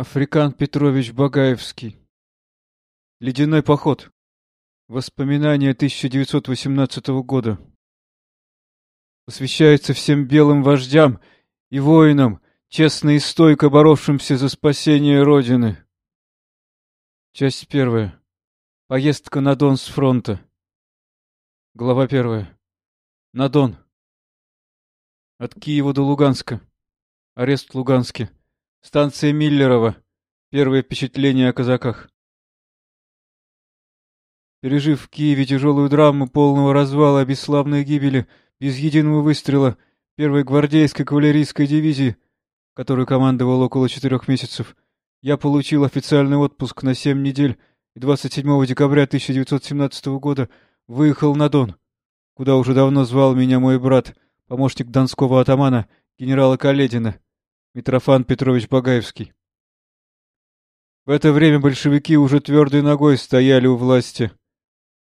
Африкан Петрович Багаевский. Ледяной поход. Воспоминания 1918 года. Посвящается всем белым вождям и воинам, честно и стойко боровшимся за спасение Родины. Часть первая. Поездка на Дон с фронта. Глава первая. На Дон. От Киева до Луганска. Арест в Луганске. Станция Миллерова. Первое впечатление о казаках. Пережив в Киеве тяжелую драму полного развала, бесславной гибели, без единого выстрела первой гвардейской кавалерийской дивизии, которую командовал около четырех месяцев, я получил официальный отпуск на семь недель и 27 декабря 1917 года выехал на Дон, куда уже давно звал меня мой брат, помощник донского атамана, генерала Каледина. Митрофан Петрович Багаевский. В это время большевики уже твердой ногой стояли у власти.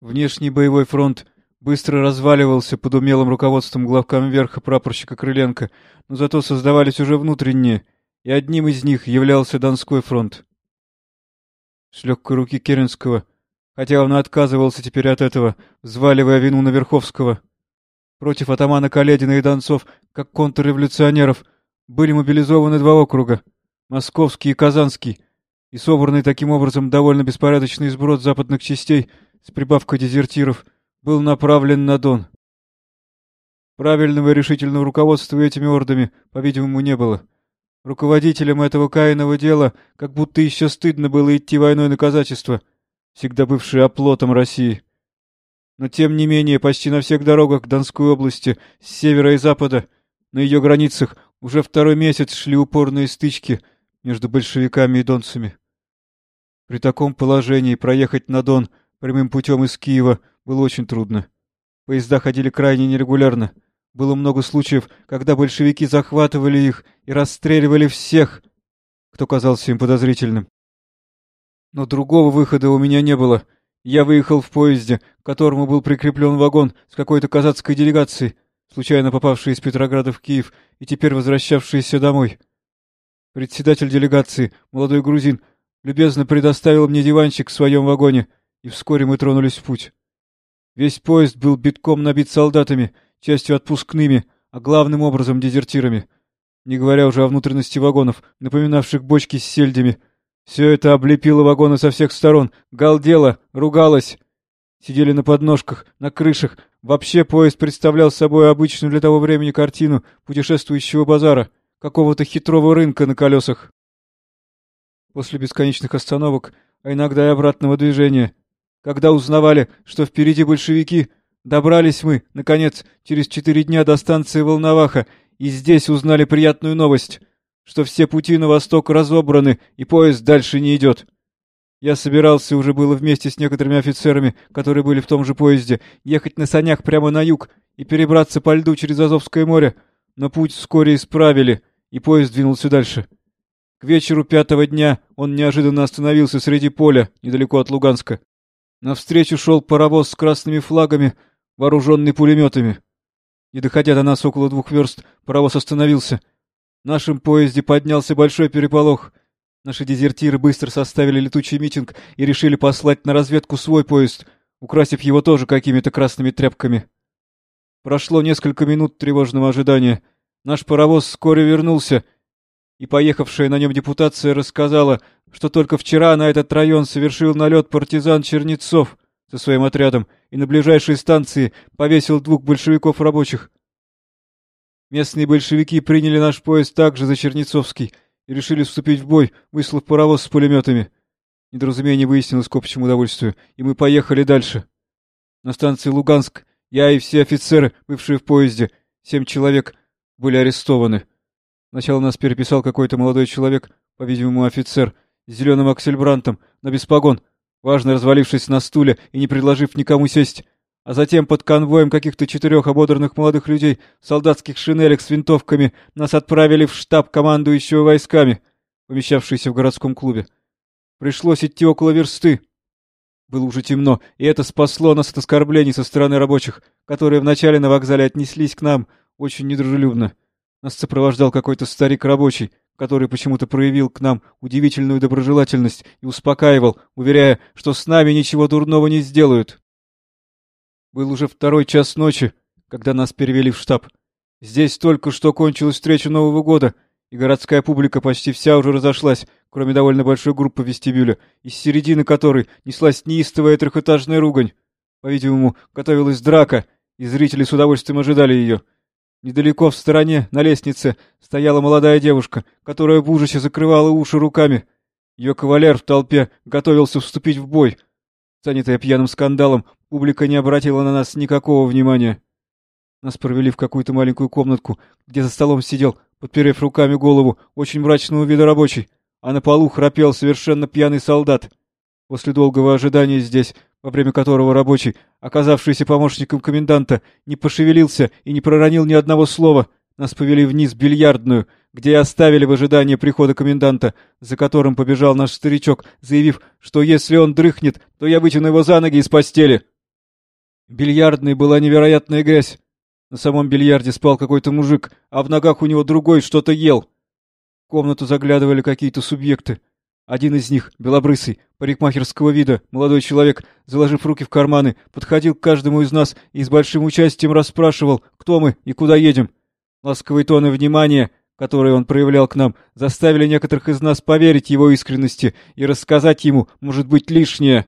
Внешний боевой фронт быстро разваливался под умелым руководством главком верха прапорщика Крыленко, но зато создавались уже внутренние, и одним из них являлся Донской фронт. С легкой руки Керенского, хотя он и отказывался теперь от этого, взваливая вину на Верховского. Против атамана Каледина и Донцов, как контрреволюционеров — были мобилизованы два округа — Московский и Казанский, и собранный таким образом довольно беспорядочный сброд западных частей с прибавкой дезертиров был направлен на Дон. Правильного и решительного руководства этими ордами, по-видимому, не было. Руководителям этого каиного дела как будто еще стыдно было идти войной на казачество, всегда бывшее оплотом России. Но тем не менее почти на всех дорогах Донской области, с севера и запада, на ее границах уже второй месяц шли упорные стычки между большевиками и донцами. При таком положении проехать на Дон прямым путем из Киева было очень трудно. Поезда ходили крайне нерегулярно. Было много случаев, когда большевики захватывали их и расстреливали всех, кто казался им подозрительным. Но другого выхода у меня не было. Я выехал в поезде, к которому был прикреплен вагон с какой-то казацкой делегацией, случайно попавший из Петрограда в Киев и теперь возвращавшийся домой. Председатель делегации, молодой грузин, любезно предоставил мне диванчик в своем вагоне, и вскоре мы тронулись в путь. Весь поезд был битком набит солдатами, частью отпускными, а главным образом дезертирами. Не говоря уже о внутренности вагонов, напоминавших бочки с сельдями. Все это облепило вагоны со всех сторон, галдело, ругалось. Сидели на подножках, на крышах, Вообще поезд представлял собой обычную для того времени картину путешествующего базара, какого-то хитрого рынка на колесах. После бесконечных остановок, а иногда и обратного движения, когда узнавали, что впереди большевики, добрались мы, наконец, через четыре дня до станции Волноваха, и здесь узнали приятную новость, что все пути на восток разобраны, и поезд дальше не идет. Я собирался уже было вместе с некоторыми офицерами, которые были в том же поезде, ехать на санях прямо на юг и перебраться по льду через Азовское море, но путь вскоре исправили, и поезд двинулся дальше. К вечеру пятого дня он неожиданно остановился среди поля, недалеко от Луганска. Навстречу шел паровоз с красными флагами, вооруженный пулеметами. Не доходя до нас около двух верст, паровоз остановился. В нашем поезде поднялся большой переполох — Наши дезертиры быстро составили летучий митинг и решили послать на разведку свой поезд, украсив его тоже какими-то красными тряпками. Прошло несколько минут тревожного ожидания. Наш паровоз вскоре вернулся, и поехавшая на нем депутация рассказала, что только вчера на этот район совершил налет партизан Чернецов со своим отрядом и на ближайшей станции повесил двух большевиков рабочих. Местные большевики приняли наш поезд также за Чернецовский — и решили вступить в бой, выслав паровоз с пулеметами. Недоразумение выяснилось к общему удовольствию, и мы поехали дальше. На станции Луганск я и все офицеры, бывшие в поезде, семь человек, были арестованы. Сначала нас переписал какой-то молодой человек, по-видимому, офицер, с зеленым аксельбрантом, на беспогон, важно развалившись на стуле и не предложив никому сесть а затем под конвоем каких-то четырех ободранных молодых людей в солдатских шинелях с винтовками нас отправили в штаб командующего войсками, помещавшийся в городском клубе. Пришлось идти около версты. Было уже темно, и это спасло нас от оскорблений со стороны рабочих, которые вначале на вокзале отнеслись к нам очень недружелюбно. Нас сопровождал какой-то старик рабочий, который почему-то проявил к нам удивительную доброжелательность и успокаивал, уверяя, что с нами ничего дурного не сделают. Был уже второй час ночи, когда нас перевели в штаб. Здесь только что кончилась встреча Нового года, и городская публика почти вся уже разошлась, кроме довольно большой группы вестибюля, из середины которой неслась неистовая трехэтажная ругань. По-видимому, готовилась драка, и зрители с удовольствием ожидали ее. Недалеко в стороне, на лестнице, стояла молодая девушка, которая в ужасе закрывала уши руками. Ее кавалер в толпе готовился вступить в бой. Занятая пьяным скандалом, публика не обратила на нас никакого внимания. Нас провели в какую-то маленькую комнатку, где за столом сидел, подперев руками голову, очень мрачного вида рабочий, а на полу храпел совершенно пьяный солдат. После долгого ожидания здесь, во время которого рабочий, оказавшийся помощником коменданта, не пошевелился и не проронил ни одного слова, нас повели вниз в бильярдную, где и оставили в ожидании прихода коменданта, за которым побежал наш старичок, заявив, что если он дрыхнет, то я вытяну его за ноги из постели. Бильярдной была невероятная грязь. На самом бильярде спал какой-то мужик, а в ногах у него другой что-то ел. В комнату заглядывали какие-то субъекты. Один из них, белобрысый, парикмахерского вида, молодой человек, заложив руки в карманы, подходил к каждому из нас и с большим участием расспрашивал, кто мы и куда едем. Ласковые тоны внимания, которые он проявлял к нам, заставили некоторых из нас поверить его искренности и рассказать ему, может быть, лишнее.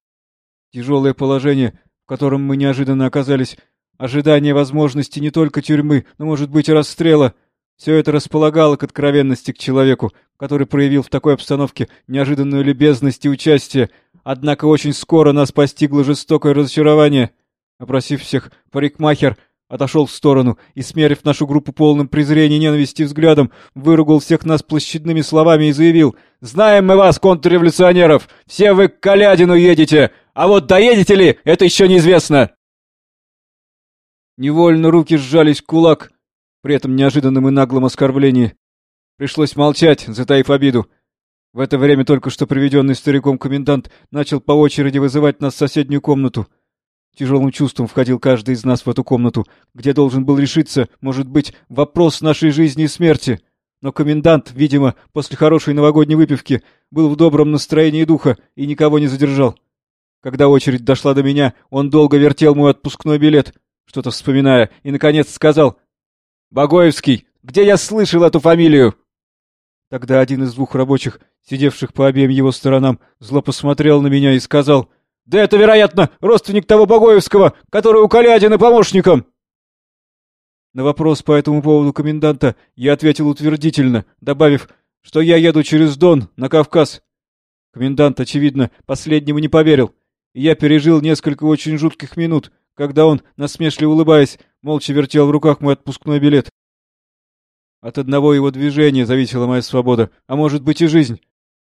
Тяжелое положение, котором мы неожиданно оказались, ожидание возможности не только тюрьмы, но, может быть, и расстрела, все это располагало к откровенности к человеку, который проявил в такой обстановке неожиданную любезность и участие, однако очень скоро нас постигло жестокое разочарование. Опросив всех, парикмахер отошел в сторону и, смерив нашу группу полным презрения и ненависти взглядом, выругал всех нас площадными словами и заявил «Знаем мы вас, контрреволюционеров! Все вы к Калядину едете! А вот доедете ли, это еще неизвестно!» Невольно руки сжались в кулак при этом неожиданном и наглом оскорблении. Пришлось молчать, затаив обиду. В это время только что приведенный стариком комендант начал по очереди вызывать нас в соседнюю комнату — Тяжелым чувством входил каждый из нас в эту комнату, где должен был решиться, может быть, вопрос нашей жизни и смерти. Но комендант, видимо, после хорошей новогодней выпивки, был в добром настроении духа и никого не задержал. Когда очередь дошла до меня, он долго вертел мой отпускной билет, что-то вспоминая, и, наконец, сказал «Богоевский, где я слышал эту фамилию?» Тогда один из двух рабочих, сидевших по обеим его сторонам, зло посмотрел на меня и сказал да это, вероятно, родственник того Богоевского, который у Калядина помощником. На вопрос по этому поводу коменданта я ответил утвердительно, добавив, что я еду через Дон на Кавказ. Комендант, очевидно, последнему не поверил, я пережил несколько очень жутких минут, когда он, насмешливо улыбаясь, молча вертел в руках мой отпускной билет. От одного его движения зависела моя свобода, а может быть и жизнь.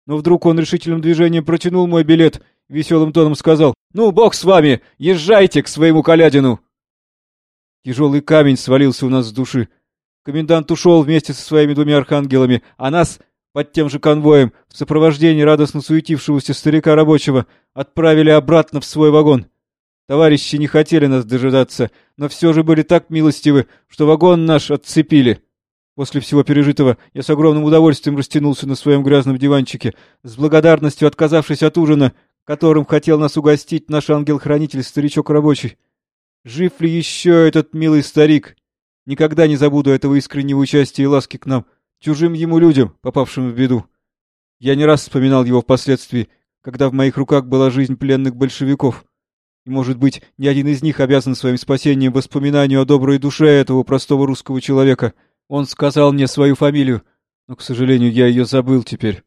Но вдруг он решительным движением протянул мой билет веселым тоном сказал «Ну, бог с вами, езжайте к своему колядину!» Тяжелый камень свалился у нас с души. Комендант ушел вместе со своими двумя архангелами, а нас, под тем же конвоем, в сопровождении радостно суетившегося старика рабочего, отправили обратно в свой вагон. Товарищи не хотели нас дожидаться, но все же были так милостивы, что вагон наш отцепили. После всего пережитого я с огромным удовольствием растянулся на своем грязном диванчике, с благодарностью отказавшись от ужина, которым хотел нас угостить наш ангел-хранитель, старичок рабочий. Жив ли еще этот милый старик? Никогда не забуду этого искреннего участия и ласки к нам, чужим ему людям, попавшим в беду. Я не раз вспоминал его впоследствии, когда в моих руках была жизнь пленных большевиков. И, может быть, ни один из них обязан своим спасением воспоминанию о доброй душе этого простого русского человека. Он сказал мне свою фамилию, но, к сожалению, я ее забыл теперь.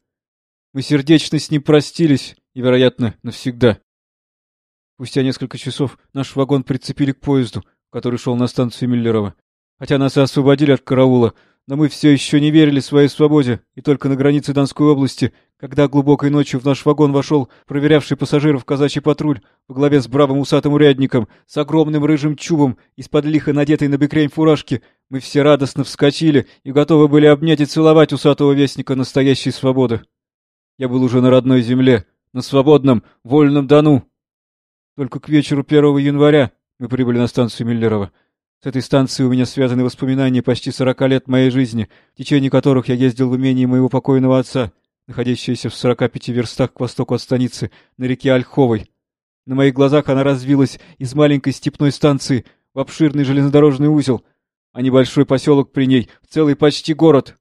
Мы сердечно с ним простились, и, вероятно, навсегда. Спустя несколько часов наш вагон прицепили к поезду, который шел на станцию Миллерова. Хотя нас и освободили от караула, но мы все еще не верили своей свободе, и только на границе Донской области, когда глубокой ночью в наш вагон вошел проверявший пассажиров казачий патруль во главе с бравым усатым урядником, с огромным рыжим чубом, из-под лихо надетой на бекрень фуражки, мы все радостно вскочили и готовы были обнять и целовать усатого вестника настоящей свободы. Я был уже на родной земле, на свободном, вольном Дону. Только к вечеру 1 января мы прибыли на станцию Миллерова. С этой станцией у меня связаны воспоминания почти сорока лет моей жизни, в течение которых я ездил в имение моего покойного отца, находящееся в сорока пяти верстах к востоку от станицы, на реке Ольховой. На моих глазах она развилась из маленькой степной станции в обширный железнодорожный узел, а небольшой поселок при ней в целый почти город.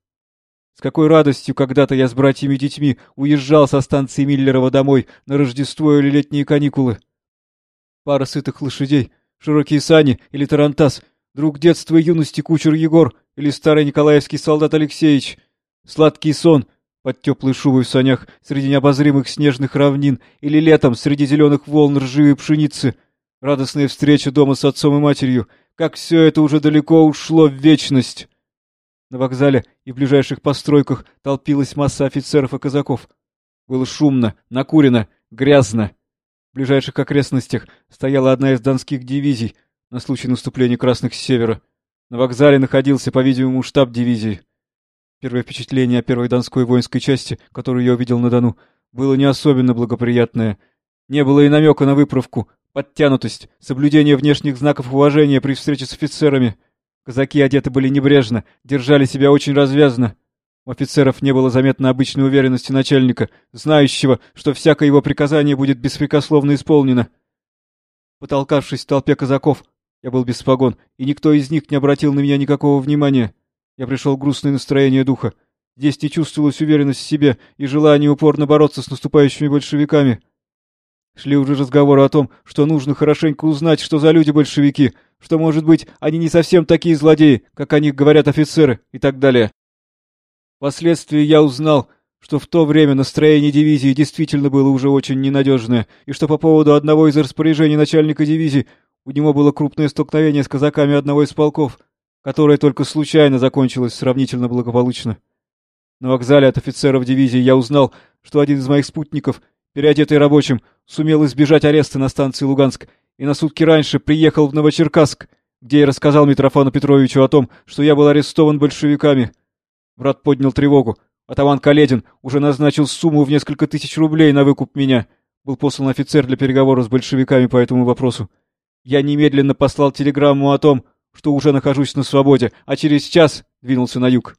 С какой радостью когда-то я с братьями и детьми уезжал со станции Миллерова домой на Рождество или летние каникулы. Пара сытых лошадей, широкие сани или тарантас, друг детства и юности кучер Егор или старый николаевский солдат Алексеевич. Сладкий сон под теплой шубой в санях среди необозримых снежных равнин или летом среди зеленых волн ржи пшеницы. Радостная встреча дома с отцом и матерью. Как все это уже далеко ушло в вечность. На вокзале и в ближайших постройках толпилась масса офицеров и казаков. Было шумно, накурено, грязно. В ближайших окрестностях стояла одна из донских дивизий, на случай наступления красных с севера. На вокзале находился, по-видимому, штаб дивизии. Первое впечатление о первой донской воинской части, которую я увидел на Дону, было не особенно благоприятное. Не было и намека на выправку, подтянутость, соблюдение внешних знаков уважения при встрече с офицерами. Казаки одеты были небрежно, держали себя очень развязно. У офицеров не было заметно обычной уверенности начальника, знающего, что всякое его приказание будет беспрекословно исполнено. Потолкавшись в толпе казаков, я был без погон, и никто из них не обратил на меня никакого внимания. Я пришел в грустное настроение духа. Здесь не чувствовалась уверенность в себе и желание упорно бороться с наступающими большевиками. Шли уже разговоры о том, что нужно хорошенько узнать, что за люди большевики, что, может быть, они не совсем такие злодеи, как о них говорят офицеры, и так далее. Впоследствии я узнал, что в то время настроение дивизии действительно было уже очень ненадежное, и что по поводу одного из распоряжений начальника дивизии у него было крупное столкновение с казаками одного из полков, которое только случайно закончилось сравнительно благополучно. На вокзале от офицеров дивизии я узнал, что один из моих спутников, переодетый рабочим, сумел избежать ареста на станции Луганск и на сутки раньше приехал в Новочеркасск, где я рассказал Митрофану Петровичу о том, что я был арестован большевиками. Брат поднял тревогу. Атаман Каледин уже назначил сумму в несколько тысяч рублей на выкуп меня. Был послан офицер для переговоров с большевиками по этому вопросу. Я немедленно послал телеграмму о том, что уже нахожусь на свободе, а через час двинулся на юг.